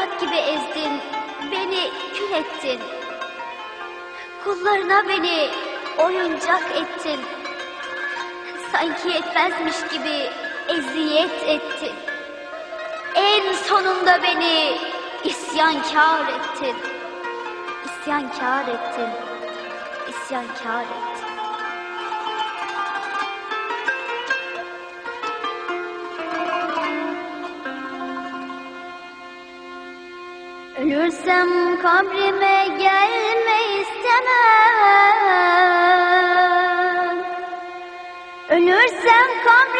toprak gibi ezdin, beni kül ettin. Kullarına beni oyuncak ettin. Sanki yetmezmiş gibi eziyet ettin. En sonunda beni isyankar ettin. İsyankar ettin. İsyankar ettin. Ölürsem kabrime gelme istemem. Ölürsem kabrime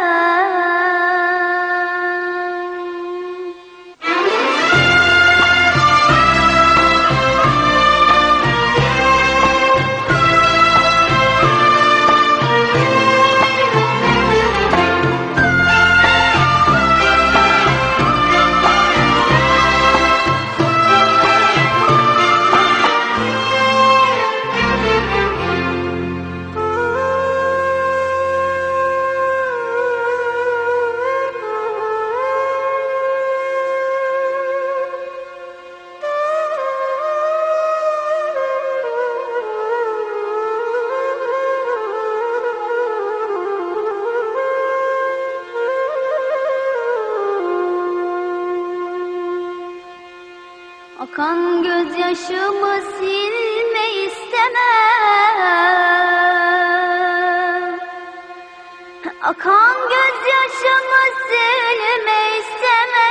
Akan gözyaşımı silme istemem. Akan gözyaşımı silme istemem